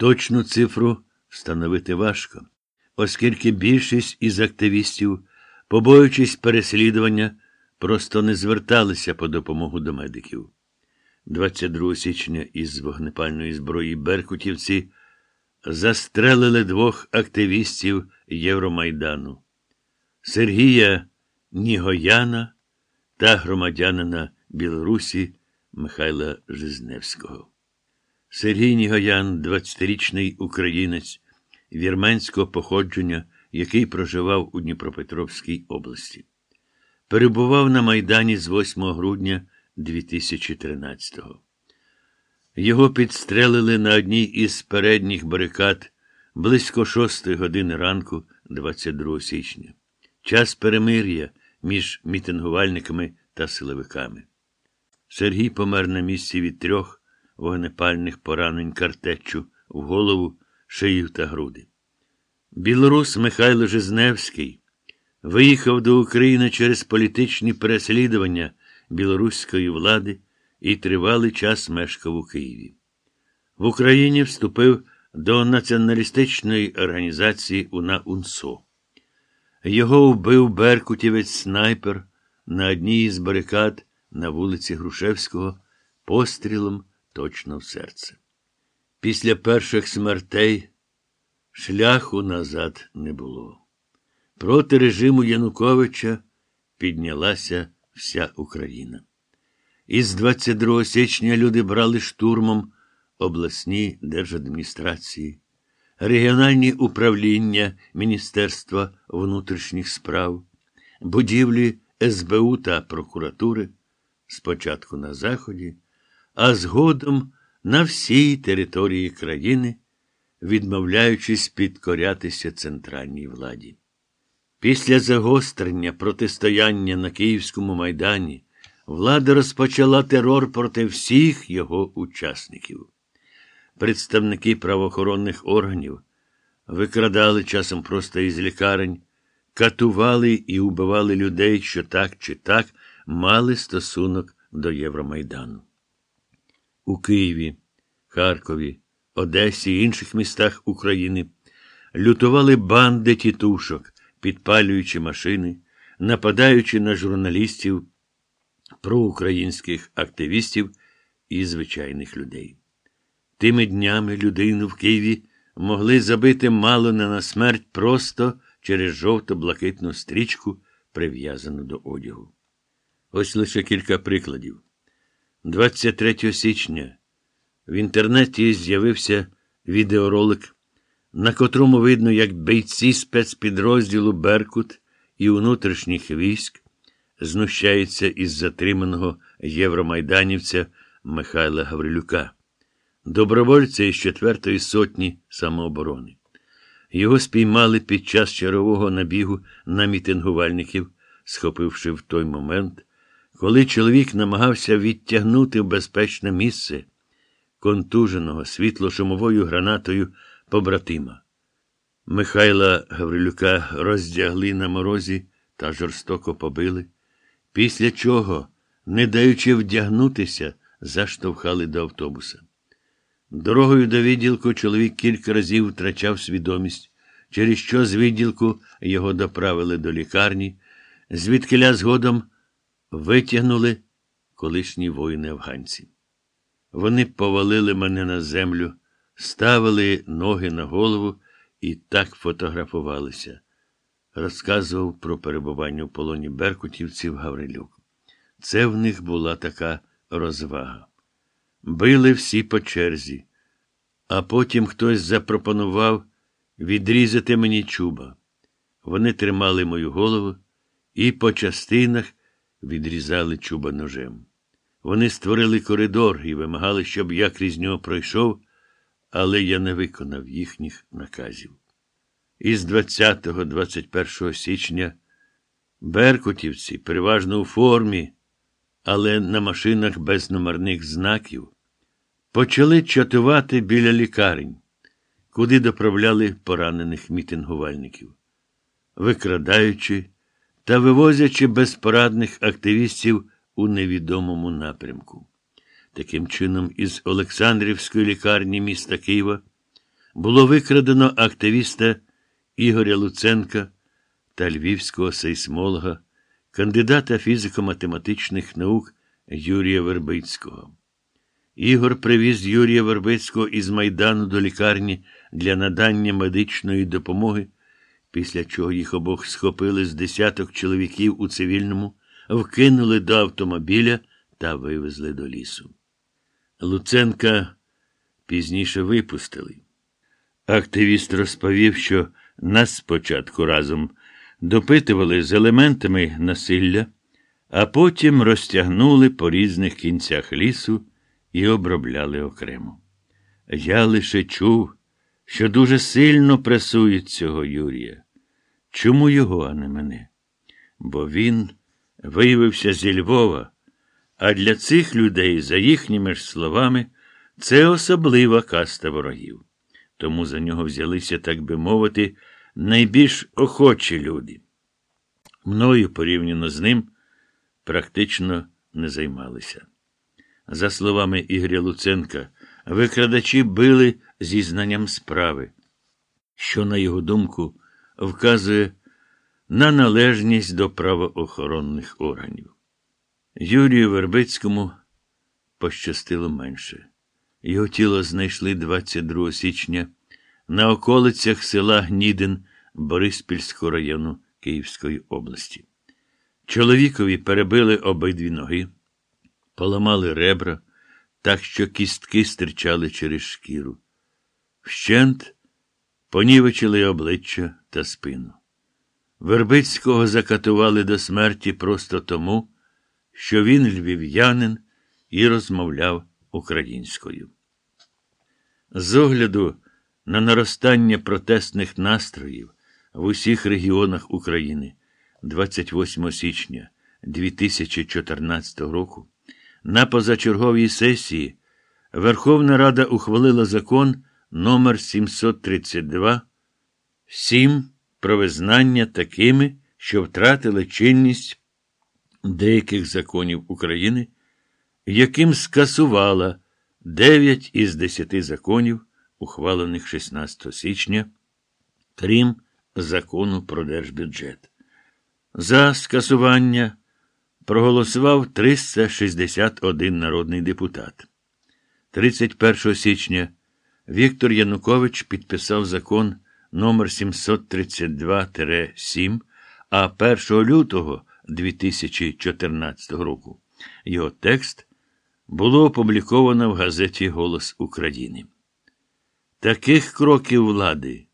Точну цифру встановити важко, оскільки більшість із активістів, побоюючись переслідування, просто не зверталися по допомогу до медиків. 22 січня із вогнепальної зброї Беркутівці застрелили двох активістів Євромайдану Сергія Нігояна та громадянина Білорусі Михайла Жизневського. Сергій Нігоян, 20-річний українець вірменського походження, який проживав у Дніпропетровській області. Перебував на Майдані з 8 грудня 2013-го. Його підстрелили на одній із передніх барикад близько 6 години ранку 22 січня. Час перемир'я між мітингувальниками та силовиками. Сергій помер на місці від трьох вогнепальних поранень картечу в голову, шию та груди. Білорус Михайло Жизневський виїхав до України через політичні переслідування білоруської влади і тривалий час мешкав у Києві. В Україні вступив до націоналістичної організації УНА УНСО. Його вбив Беркутівець снайпер на одній із барикад на вулиці Грушевського пострілом точно в серце. Після перших смертей шляху назад не було. Проти режиму Януковича піднялася вся Україна. Із 22 січня люди брали штурмом обласні держадміністрації, регіональні управління Міністерства внутрішніх справ, будівлі СБУ та прокуратури, спочатку на Заході, а згодом на всій території країни, відмовляючись підкорятися центральній владі. Після загострення протистояння на Київському майдані влада розпочала терор проти всіх його учасників. Представники правоохоронних органів викрадали часом просто із лікарень, катували і убивали людей, що так чи так мали стосунок до Євромайдану. У Києві, Харкові, Одесі і інших містах України лютували банди тітушок, підпалюючи машини, нападаючи на журналістів, проукраїнських активістів і звичайних людей. Тими днями людину в Києві могли забити мало не на смерть просто через жовто-блакитну стрічку, прив'язану до одягу. Ось лише кілька прикладів. 23 січня в інтернеті з'явився відеоролик, на котрому видно, як бійці спецпідрозділу Беркут і внутрішніх військ знущаються із затриманого євромайданівця Михайла Гаврилюка, добровольця із 4-ї сотні самооборони. Його спіймали під час чергового набігу на мітингувальників, схопивши в той момент, коли чоловік намагався відтягнути в безпечне місце контуженого світло-шумовою гранатою побратима. Михайла Гаврилюка роздягли на морозі та жорстоко побили, після чого, не даючи вдягнутися, заштовхали до автобуса. Дорогою до відділку чоловік кілька разів втрачав свідомість, через що з відділку його доправили до лікарні, звідкиля згодом витягнули колишні воїни-афганці. Вони повалили мене на землю, ставили ноги на голову і так фотографувалися. Розказував про перебування в полоні беркутівців Гаврилюк. Це в них була така розвага. Били всі по черзі, а потім хтось запропонував відрізати мені чуба. Вони тримали мою голову і по частинах відрізали чуба ножем. Вони створили коридор і вимагали, щоб я крізь нього пройшов, але я не виконав їхніх наказів. Із 20-21 січня беркутівці, переважно у формі, але на машинах без номерних знаків, почали чатувати біля лікарень, куди доправляли поранених мітингувальників, викрадаючи та вивозячи безпорадних активістів у невідомому напрямку. Таким чином, із Олександрівської лікарні міста Києва було викрадено активіста Ігоря Луценка та львівського сейсмолога, кандидата фізико-математичних наук Юрія Вербицького. Ігор привіз Юрія Вербицького із Майдану до лікарні для надання медичної допомоги, після чого їх обох схопили з десяток чоловіків у цивільному, вкинули до автомобіля та вивезли до лісу. Луценка пізніше випустили. Активіст розповів, що нас спочатку разом допитували з елементами насилля, а потім розтягнули по різних кінцях лісу і обробляли окремо. Я лише чув, що дуже сильно пресують цього Юрія. Чому його, а не мене? Бо він виявився зі Львова, а для цих людей, за їхніми ж словами, це особлива каста ворогів. Тому за нього взялися, так би мовити, найбільш охочі люди. Мною, порівняно з ним, практично не займалися. За словами Ігоря Луценка, викрадачі били зі знанням справи, що, на його думку, вказує на належність до правоохоронних органів. Юрію Вербицькому пощастило менше. Його тіло знайшли 22 січня на околицях села Гнідин Бориспільського району Київської області. Чоловікові перебили обидві ноги, поламали ребра, так що кістки стирчали через шкіру. Вщент понівечили обличчя та спину. Вербицького закатували до смерті просто тому, що він львів'янин і розмовляв українською. З огляду на наростання протестних настроїв в усіх регіонах України 28 січня 2014 року на позачерговій сесії Верховна Рада ухвалила закон номер 732 7 про визнання такими, що втратили чинність деяких законів України, яким скасувала 9 із 10 законів, ухвалених 16 січня, крім закону про держбюджет. За скасування проголосував 361 народний депутат. 31 січня Віктор Янукович підписав закон номер 732-7, а 1 лютого 2014 року його текст було опубліковано в газеті Голос України. Таких кроків влади